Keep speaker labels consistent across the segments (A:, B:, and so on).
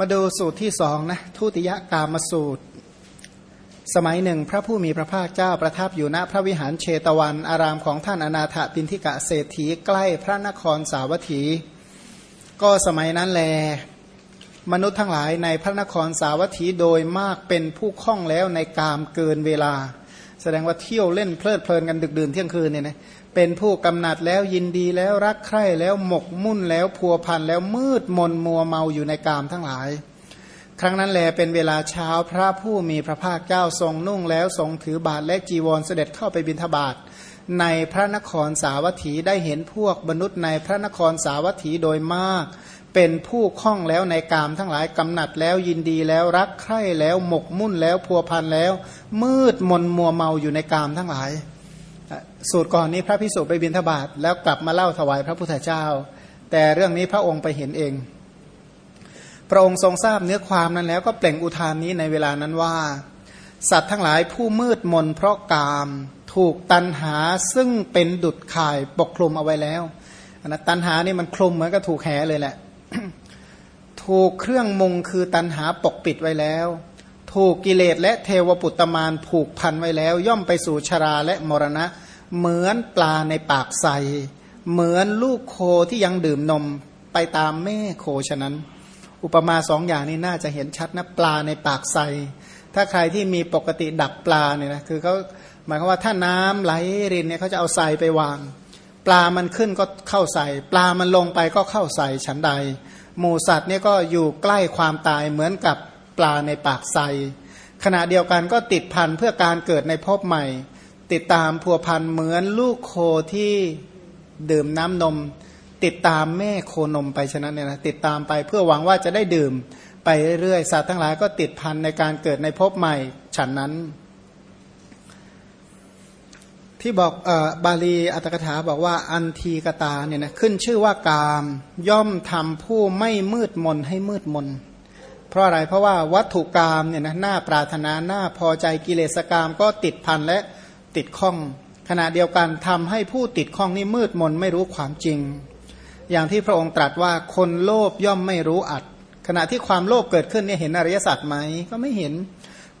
A: มาดูสูตรที่สองนะทุติยกามสูตร สมัยหนึ่ง พระผู้มีพระภาคเจ้าประทับอยู่ณพระวิหารเชตวัน อารามของท่านอนาถปินทิกะเศรษฐีใกล้พระนครสาวัตถี ก็สมัยนั้นแล มนุษย์ทั้งหลายในพระนครสาวัตถีโดยมากเป็นผู้คล่องแล้วในกามเกินเวลา แสดงว่าเที่ยวเล่นเพลิดเพลินกันดึกดื่นเที่ยงคืนเนี่ยนะเป็นผู้กำหนัดแล้วยินดีแล้วรักใคร่แล้วหมกมุ่นแล้วพัวพันแล้วมืดมนมัวเมาอยู่ในกามทั้งหลาย ครั้งนั้นแลเป็นเวลาเช้าพระผู้มีพระภาคเจ้าทรงนุ่งแล้วทรงถือบาทและจีวรเสด็จเข้าไปบิณฑบาตในพระนครสาวัตถีได้เห็นพวกมนุษย์ในพระนครสาวัตถีโดยมาก เป็นผู้คล่องแล้วในกามทั้งหลายกำหนัดแล้วยินดีแล้วรักใคร่แล้วหมกมุ่นแล้วพัวพันแล้ว มืดมนมัวเมาอยู่ในกามทั้งหลาย สูตรก่อนนี้พระพิสุไปบิณฑบาตแล้วกลับมาเล่าถวายพระพุทธเจ้า แต่เรื่องนี้พระองค์ไปเห็นเอง พระองค์ทรงทราบเนื้อความนั้นแล้วก็เปล่งอุทานนี้ในเวลานั้นว่า สัตว์ทั้งหลายผู้มืดมนเพราะกามถูกตันหาซึ่งเป็นดุดข่ายปกคลุมเอาไว้แล้วนะตันหานี่มันคลุมเหมือนกับถูกแหเลยแหละ ถูกเครื่องมุงคือตันหาปกปิดไว้แล้ว ถูกกิเลสและเทวปุตตมานผูกพันไว้แล้ว ย่อมไปสู่ชราและมรณะ เหมือนปลาในปากใสเหมือนลูกโคที่ยังดื่มนมไปตามแม่โคฉะนั้น อุปมาสองอย่างนี้น่าจะเห็นชัดนะปลาในปากใสถ้าใครที่มีปกติดักปลาเนี่ยนะคือเขาหมายความว่าถ้าน้ำไหลรินเนี่ยเขาจะเอาใสไปวาง ปลามันขึ้นก็เข้าใส่ ปลามันลงไปก็เข้าใส่ฉันใด หมูสัตว์เนี่ยก็อยู่ใกล้ความตายเหมือนกับปลาในปากใสขณะเดียวกันก็ติดพันเพื่อการเกิดในภพใหม่ ติดตามพัวพันเหมือนลูกโคที่ดื่มน้ำนม ติดตามแม่โคนมไปฉะนั้นเนี่ยนะติดตามไปเพื่อหวังว่าจะได้ดื่ม ไปเรื่อยๆสัตว์ทั้งหลายก็ติดพันในการเกิดในภพใหม่ ฉันนั้น ที่บอกอบาลีอัตถกถาบอกว่าอันทีกตาเนี่ยนะขึ้นชื่อว่ากามย่อมทำผู้ไม่มืดมนให้มืดมน เพราะอะไรเพราะว่าวัตถุกรรมเนี่ยนะหน้าปรารถนาหน้าพอใจกิเลสกรรมก็ติดพันและติดข้อง ขณะเดียวกันทำให้ผู้ติดข้องนี่มืดมนไม่รู้ความจริง อย่างที่พระองค์ตรัสว่าคนโลภย่อมไม่รู้อัด ขณะที่ความโลภเกิดขึ้นเนี่ยเห็นอริยสัจไหมก็ไม่เห็น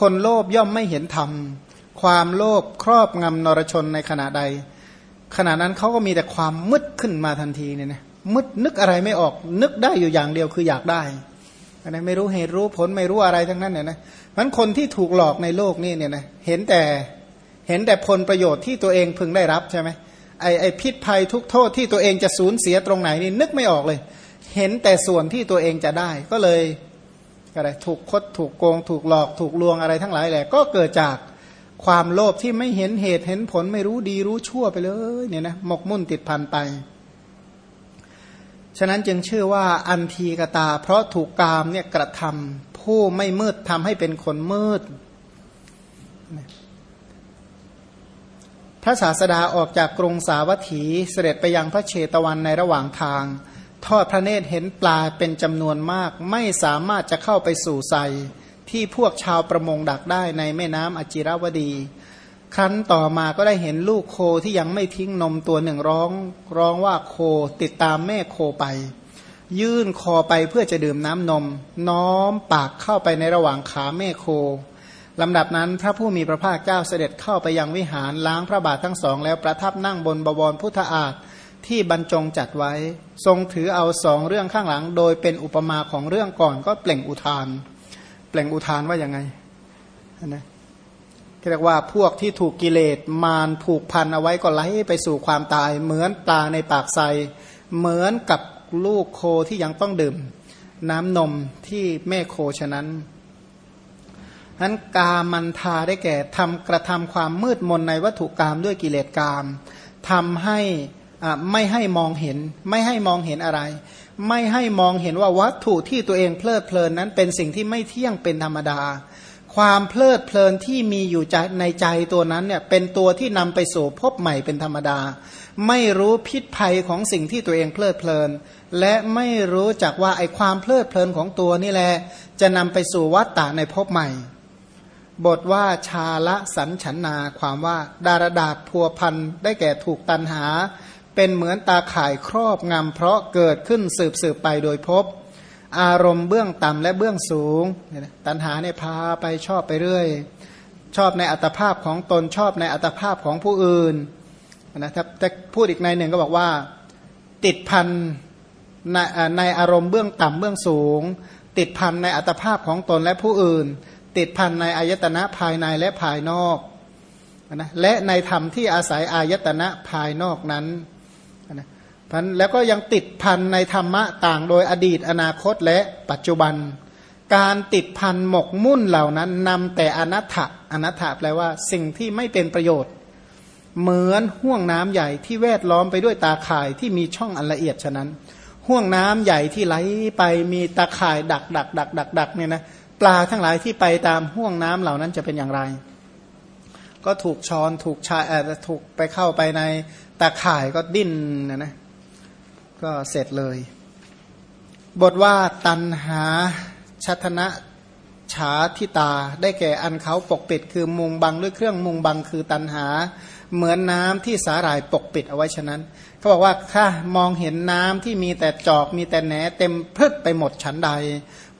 A: คนโลภย่อมไม่เห็นธรรม ความโลภครอบงำนรชนในขณะใด ขณะนั้นเขาก็มีแต่ความมืดขึ้นมาทันทีเนี่ยนะมืดนึกอะไรไม่ออก นึกได้อยู่อย่างเดียวคืออยากได้นะไม่รู้เหตุรู้ผลไม่รู้อะไรทั้งนั้นเนี่ยนะมันคนที่ถูกหลอกในโลกนี่เนี่ยนะเห็นแต่เห็นแต่ผลประโยชน์ที่ตัวเองพึงได้รับใช่ไหมไอไอพิษภัยทุกโทษที่ตัวเองจะสูญเสียตรงไหนนี่นึกไม่ออกเลย เห็นแต่ส่วนที่ตัวเองจะได้ก็เลยอะไรถูกคดถูกโกง ถูกหลอกถูกลวงอะไรทั้งหลายแหละก็เกิดจาก ความโลภที่ไม่เห็นเหตุเห็นผลไม่รู้ดีรู้ชั่วไปเลยเนี่ยนะหมกมุ่นติดพันไป ฉะนั้นจึงชื่อว่าอันทีกตา เพราะถูกกามเนี่ยกระทำผู้ไม่มืดทำให้เป็นคนมืด พระศาสดาออกจากกรุงสาวัตถีเสด็จไปยังพระเชตวันในระหว่างทาง ทอดพระเนตรเห็นปลาเป็นจำนวนมาก ไม่สามารถจะเข้าไปสู่ใส ที่พวกชาวประมงดักได้ในแม่น้ำอจิรวดี ครั้นต่อมาก็ได้เห็นลูกโคที่ยังไม่ทิ้งนมตัวหนึ่งร้อง ร้องว่าโคติดตามแม่โคไป ยื่นคอไปเพื่อจะดื่มน้ำนม น้อมปากเข้าไปในระหว่างขาแม่โคลำดับนั้นพระผู้มีพระภาคเจ้าเสด็จเข้าไปยังวิหารล้างพระบาททั้งสอง แล้วประทับนั่งบนบวรพุทธอาฏที่บรรจงจัดไว้ ทรงถือเอาสองเรื่องข้างหลัง โดยเป็นอุปมาของเรื่องก่อนก็เปล่งอุทาน ปล่งอุทานว่าอย่างไงนะเรียกว่าพวกที่ถูกกิเลสมารผูกพันเอาไว้ก็ไหลไปสู่ความตาย เหมือนปลาในปากใสเหมือนกับลูกโคที่ยังต้องดื่ม น้ำนมที่แม่โคฉะนั้นนั้นกามันทาได้แก่ทำกระทำความมืดมนในวัตถุกรรมด้วยกิเลสกรรมทำให้ไม่ให้มองเห็น ไม่ให้มองเห็นอะไร ไม่ให้มองเห็นว่าวัตถุที่ตัวเองเพลิดเพลินนั้นเป็นสิ่งที่ไม่เที่ยงเป็นธรรมดา ความเพลิดเพลินที่มีอยู่ในใจตัวนั้นเนี่ยเป็นตัวที่นำไปสู่พบใหม่เป็นธรรมดา ไม่รู้พิษภัยของสิ่งที่ตัวเองเพลิดเพลิน และไม่รู้จักว่าไอความเพลิดเพลินของตัวนี่แหละจะนำไปสู่วัฏฏะในพบใหม่ บทว่าชาละสันฉันนาความว่าดารดาษพัวพันได้แก่ถูกตันหา เป็นเหมือนตาข่ายครอบงำเพราะเกิดขึ้นสืบสืบไปโดยพบ อารมณ์เบื้องต่ำและเบื้องสูง ตัณหาเนี่ยพาไปชอบไปเรื่อย ชอบในอัตภาพของตนชอบในอัตภาพของผู้อื่นนะถ้าจะพูดอีกในหนึ่งก็บอกว่า ติดพันในในอารมณ์เบื้องต่ำเบื้องสูง ติดพันในอัตภาพของตนและผู้อื่น ติดพันในอายตนะภายในและภายนอกนะและในธรรมที่อาศัยอายตนะภายนอกนั้น นะพันแล้วก็ยังติดพันในธรรมะต่างโดยอดีตอนาคตและปัจจุบัน การติดพันหมกมุ่นเหล่านั้นนำแต่อนัตถะอนัตถะแปลว่าสิ่งที่ไม่เป็นประโยชน์ เหมือนห่วงน้ำใหญ่ที่แวดล้อมไปด้วยตาข่ายที่มีช่องอันละเอียดฉะนั้นห่วงน้ำใหญ่ที่ไหลไปมีตาข่ายดักดักดักดักดักเนี่ยนะปลาทั้งหลายที่ไปตามห่วงน้ำเหล่านั้นจะเป็นอย่างไร ก็ถูกช้อนถูกชายถูกไปเข้าไปในตาข่ายก็ดิ้นนะนะก็เสร็จเลย บทว่าตันหาชัตนะฉาทิตา ได้แก่อันเขาปกปิด คือมุงบังด้วยเครื่องมุงบังคือตันหา เหมือนน้ำที่สาหร่ายปกปิดเอาไว้ฉะนั้นเขาบอกว่าถ้ามองเห็นน้ำที่มีแต่จอกมีแต่แหนเต็มพึกไปหมดฉันใด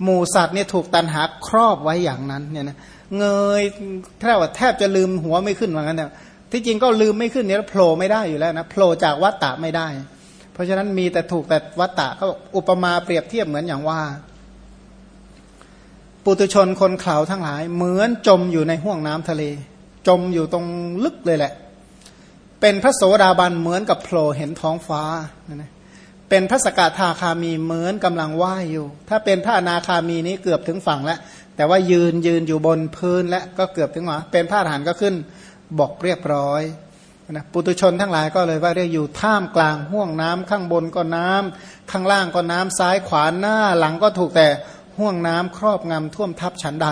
A: หมูสัตว์เนี่ยถูกตันหาครอบไว้อย่างนั้นเนี่ยนะ เงยแทบว่าแทบจะลืมหัวไม่ขึ้นเหมือนกันเนี่ยที่จริงก็ลืมไม่ขึ้นเนี่ยโผล่ไม่ได้อยู่แล้วนะโผล่จากวัตตะไม่ได้ เพราะฉะนั้นมีแต่ถูกแต่วัตตะเขาอุปมาเปรียบเทียบเหมือนอย่างว่า ปุตุชนคนข่าวทั้งหลาย เหมือนจมอยู่ในห่วงน้ำทะเล จมอยู่ตรงลึกเลยแหละ เป็นพระโสดาบันเหมือนกับโผล่เห็นท้องฟ้านะเป็นพระสกทาคามีเหมือนกำลังว่ายอยู่ ถ้าเป็นพระอนาคามีนี้เกือบถึงฝั่งแล้ว แต่ว่ายืนยืนอยู่บนพื้นและก็เกือบถึงหรอเป็นพระอรหันต์ก็ขึ้นบอกเรียบร้อยนะปุตุชนทั้งหลายก็เลยว่าเรียกอยู่ท่ามกลางห่วงน้ำข้างบนก็น้ำข้างล่างก็น้ำซ้ายขวาหน้าหลังก็ถูกแต่ห่วงน้ำครอบงำท่วมทับฉันใด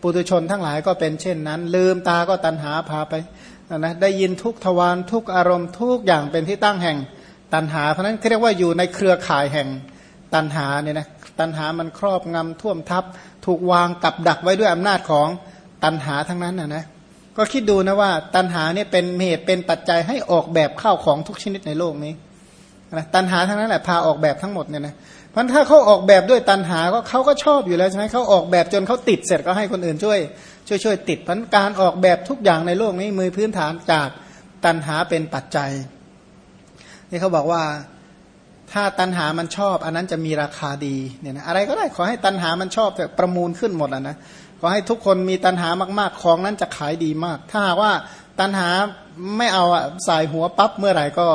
A: ปุตุชนทั้งหลายก็เป็นเช่นนั้น ลืมตาก็ตันหาพาไปนะได้ยินทุกทวารทุกอารมณ์ทุกอย่างเป็นที่ตั้งแห่งตันหา เพราะนั้นเรียกว่าอยู่ในเครือข่ายแห่ง ตันหาเนี่ยนะตันหามันครอบงำท่วมทับ ถูกวางกับดักไว้ด้วยอำนาจของตันหาทั้งนั้นนะนะก็คิดดูนะว่าตันหาเนี่ยเป็นเหตุเป็นปัจจัยให้ออกแบบข้าวของทุกชนิดในโลกนี้นะตันหาทั้งนั้นแหละพาออกแบบทั้งหมดเนี่ยนะเพราะถ้าเขาออกแบบด้วยตันหาก็เขาก็ชอบอยู่แล้วใช่ไหมเขาออกแบบจนเขาติดเสร็จก็ให้คนอื่นช่วย ช่วยช่วยติดพันการออกแบบทุกอย่างในโลกนี้มือพื้นฐานจากตันหาเป็นปัจจัยนี่เขาบอกว่า ถ้าตันหามันชอบ อันนั้นจะมีราคาดีเนี่ยนะอะไรก็ได้ขอให้ตันหามันชอบแต่ประมูลขึ้นหมดอะนะขอให้ทุกคนมีตันหามากๆ ของนั้นจะขายดีมาก ถ้าหากว่าตันหาไม่เอาอะใส่หัวปั๊บเมื่อไหร่ก็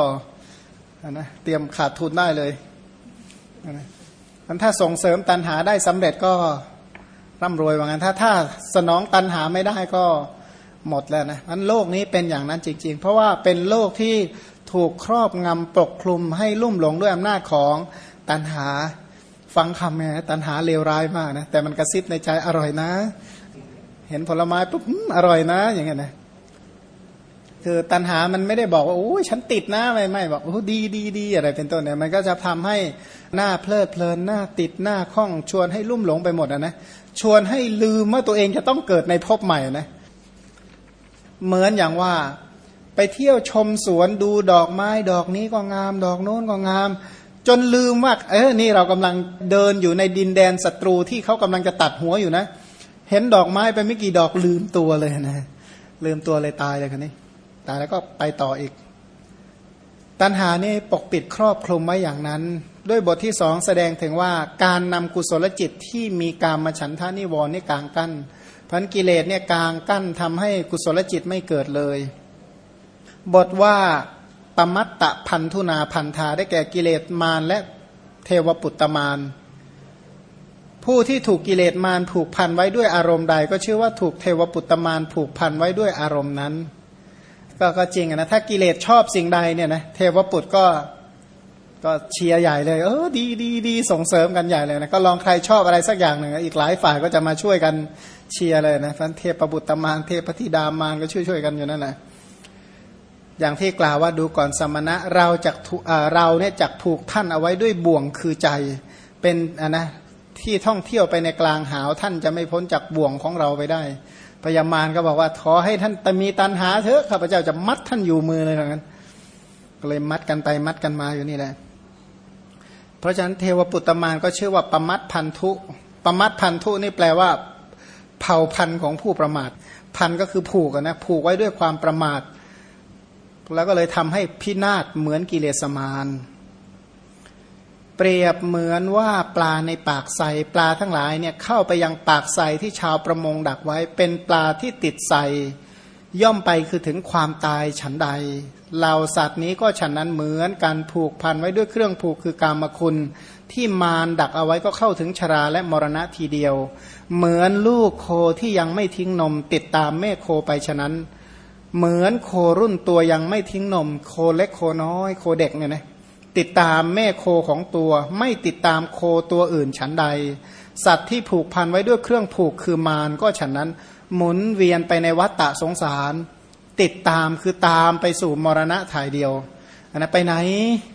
A: นะเตรียมขาดทุนได้เลยนะถ้าส่งเสริมตันหาได้สำเร็จก็ร่ำรวยว่างั้นถ้าถ้าสนองตันหาไม่ได้ก็หมดแล้วนะมันโลกนี้เป็นอย่างนั้นจริง ๆ เพราะว่าเป็นโลกที่ ถูกครอบงำปกคลุมให้ลุ่มหลงด้วยอำนาจของตันหา ฟังคำนี่ยตันหาเลวร้ายมากนะแต่มันกระซิบในใจอร่อยนะ เห็นผลไม้ปุ๊บอร่อยนะ อย่างเงี้ยนะคือตันหามันไม่ได้บอกว่าโอ้ยฉันติดนะไม่ไม่บอกโอ้ดีดีดีอะไรเป็นต้นเนี่ยมันก็จะทำให้หน้าเพลิดเพลินหน้าติดหน้าคล้องชวนให้ลุ่มหลงไปหมดนะชวนให้ลืมว่าตัวเองจะต้องเกิดในภพใหม่นะเหมือนอย่างว่า ไปเที่ยวชมสวนดูดอกไม้ดอกนี้ก็งาม ดอกโน้นก็งาม จนลืมว่าเออนี่เรากำลังเดินอยู่ในดินแดนศัตรูที่เขากำลังจะตัดหัวอยู่นะ เห็นดอกไม้ไปไม่กี่ดอกลืมตัวเลยนะลืมตัวเลยตายเลยคนนี้ตายแล้วก็ไปต่ออีก ตัณหานี่ปกปิดครอบคลุมไว้อย่างนั้น ด้วยบทที่สองแสดงถึงว่าการนำกุศลจิตที่มีการมาฉันทานิวรณ์นี่กลางกั้นพันกิเลสเนี่ยกลางกั้นทำให้กุศลจิตไม่เกิดเลย บทว่าปมัตตะพันธุนาพันธาได้แก่กิเลสมารและเทวปุตตมารผู้ที่ถูกกิเลสมารผูกพันไว้ด้วยอารมณ์ใด ก็ชื่อว่าถูกเทวปุตตมารผูกพันไว้ด้วยอารมณ์นั้น ก็ก็จริงนะถ้ากิเลสชอบสิ่งใดเนี่ยนะเทวปุตก็ก็เชียร์ใหญ่เลย เออดีดีดีส่งเสริมกันใหญ่เลยนะก็ลองใครชอบอะไรสักอย่างหนึ่งอีกหลายฝ่ายก็จะมาช่วยกันเชียร์เลยนะพันเทพประบุตรมานเทพธิดามานก็ช่วยช่วยกันอยู่นั่นแหละ อย่างที่กล่าวว่าดูก่อนสมณะเราจะเราเนี่ยจักผูกท่านเอาไว้ด้วยบ่วงคือใจเป็นอะนะที่ท่องเที่ยวไปในกลางหาวท่านจะไม่พ้นจากบ่วงของเราไปได้พญามารก็บอกว่าขอให้ท่านแต่มีตันหาเถอะข้าพเจ้าจะมัดท่านอยู่มือเลยเหมือนกันก็เลยมัดกันไปมัดกันมาอยู่นี่แหละ เพราะฉะนั้นเทวปุตตมานก็ชื่อว่าปรมัตพันธุปรมัตพันธุนี่แปลว่า เผ่าพันธุ์ของผู้ประมาท พันก็คือผูกนะผูกไว้ด้วยความประมาท แล้วก็เลยทำให้พินาศเหมือนกิเลสมารเปรียบเหมือนว่าปลาในปากใสปลาทั้งหลายเนี่ยเข้าไปยังปากใสที่ชาวประมงดักไว้ เป็นปลาที่ติดใสย่อมไปคือถึงความตายฉันใดเหล่าสัตว์นี้ก็ฉันนั้นเหมือนการผูกพันไว้ด้วยเครื่องผูกคือกามคุณ ที่มารดักเอาไว้ก็เข้าถึงชราและมรณะทีเดียว เหมือนลูกโคที่ยังไม่ทิ้งนมติดตามแม่โคไปฉะนั้น เหมือนโครุ่นตัวยังไม่ทิ้งนม โคเล็กโคน้อย โคเด็กเนี่ยนะติดตามแม่โคของตัว ไม่ติดตามโคตัวอื่นฉันใด สัตว์ที่ผูกพันไว้ด้วยเครื่องผูกคือมารก็ฉันนั้น หมุนเวียนไปในวัฏฏะสงสาร ติดตามคือตามไปสู่มรณะถ่ายเดียวอันนะไปไหน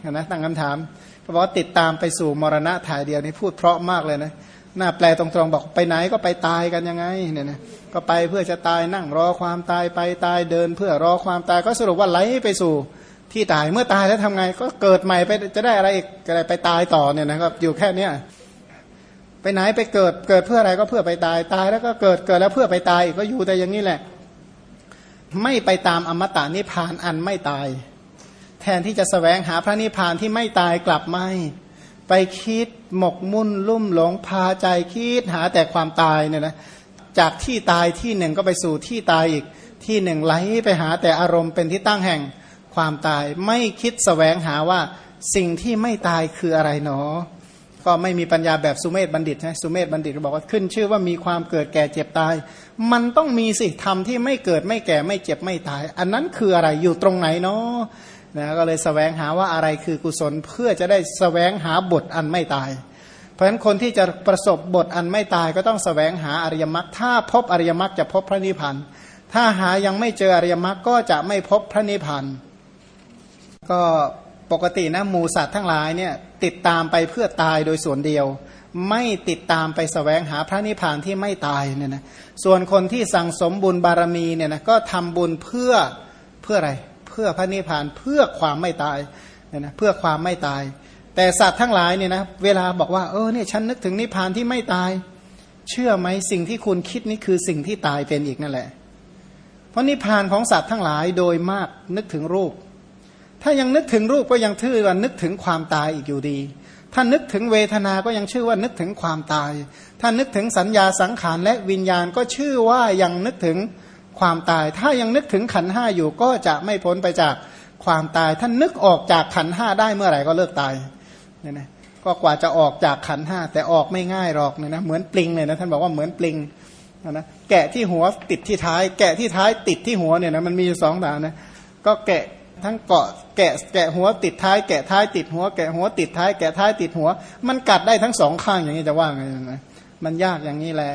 A: อันนะตั้งคำถามเขาบอกว่าติดตามไปสู่มรณะถ่ายเดียวนี่พูดเพราะมากเลยนะ หน้าแปลตรงๆบอกไปไหนก็ไปตายกันยังไงเนี่ยนะก็ไปเพื่อจะตายนั่งรอความตายไปตายเดิน เพื่อรอความตายก็สรุปว่าไหลไปสู่ที่ตายเมื่อตายแล้วทำไง ก็เกิดใหม่ไปจะได้อะไรอีกอะไรไปตายต่อเนี่ยนะครับอยู่แค่เนี้ยไปไหนไปเกิดเกิดเพื่ออะไรก็เพื่อไปตายตายแล้วก็เกิดเกิดแล้วเพื่อไปตายกก็อยู่แต่อย่างนี้แหละ ไม่ไปตามอมตะนิพพานอันไม่ตาย แทนที่จะสแสวงหาพระนิพพานที่ไม่ตายกลับไม่ ไปคิดหมกมุ่นลุ่มหลงพาใจคิดหาแต่ความตายเนี่ยนะจากที่ตายที่หนึ่งก็ไปสู่ที่ตายอีกที่หนึ่งไหลไปหาแต่อารมณ์เป็นที่ตั้งแห่งความตาย ไม่คิดสแสวงหาว่าสิ่งที่ไม่ตายคืออะไรหนอ ก็ไม่มีปัญญาแบบสุเมธบัณฑิตนะสุเมธบัณฑิตบอกว่าขึ้นชื่อว่ามีความเกิดแก่เจ็บตาย มันต้องมีสิธรรมที่ไม่เกิดไม่แก่ไม่เจ็บไม่ตาย อันนั้นคืออะไรอยู่ตรงไหนเนาะ นะก็เลยสแสวงหาว่าอะไรคือกุศลเพื่อจะได้สแสวงหาบทอันไม่ตาย เพราะฉะนั้นคนที่จะประสบบทอันไม่ตายก็ต้องสแสวงหาอริยมรรคถ้าพบอริยมรรคจะพบพระนิพพานถ้าหายังไม่เจออริยมรรคก็จะไม่พบพระนิพพานก็ปกตินะหมูสัตว์ทั้งหลายเนี่ยติดตามไปเพื่อตายโดยส่วนเดียว ไม่ติดตามไปสแสวงหาพระนิพพานที่ไม่ตายเนี่ยนะส่วนคนที่สั่งสมบุญบารมีเนี่ยนะก็ทำบุญเพื่อเพื่ออะไร เพื่อพระนิพพานเพื่อความไม่ตายเนี่ยนะเพื่อความไม่ตาย แต่สัตว์ทั้งหลายเนี่ยนะเวลาบอกว่าเออเนี่ยฉันนึกถึงนิพพานที่ไม่ตาย เชื่อไหมสิ่งที่คุณคิดนี่คือสิ่งที่ตายเป็นอีกนั่นแหละ เพราะนิพพานของสัตว์ทั้งหลายโดยมากนึกถึงรูป ถ้ายังนึกถึงรูปก็ยังชื่อว่านึกถึงความตายอีกอยู่ดีถ้านึกถึงเวทนาก็ยังชื่อว่านึกถึงความตาย ถ้านึกถึงสัญญาสังขารและวิญญาณก็ชื่อว่ายังนึกถึง ความตาย ถ้ายังนึกถึงขันห้าอยู่ก็จะไม่พ้นไปจากความตาย ท่านนึกออกจากขันห้าได้เมื่อไหร่ก็เลิกตายเนี่ยนะก็กว่าจะออกจากขันห้าแต่ออกไม่ง่ายหรอกเนี่ยนะเหมือนปลิงเลยนะท่านบอกว่าเหมือนปลิงนะแกะที่หัวติดที่ท้าย แกะที่ท้ายติดที่หัวเนี่ยนะมันมีสองด่านนะก็แกะทั้งเกาะแกะแกะหัวติดท้ายแกะท้ายติดหัวแกะหัวติดท้ายแกะท้ายติดหัว มันกัดได้ทั้งสองข้างอย่างนี้จะว่าไงนะมันยากอย่างนี้แหละ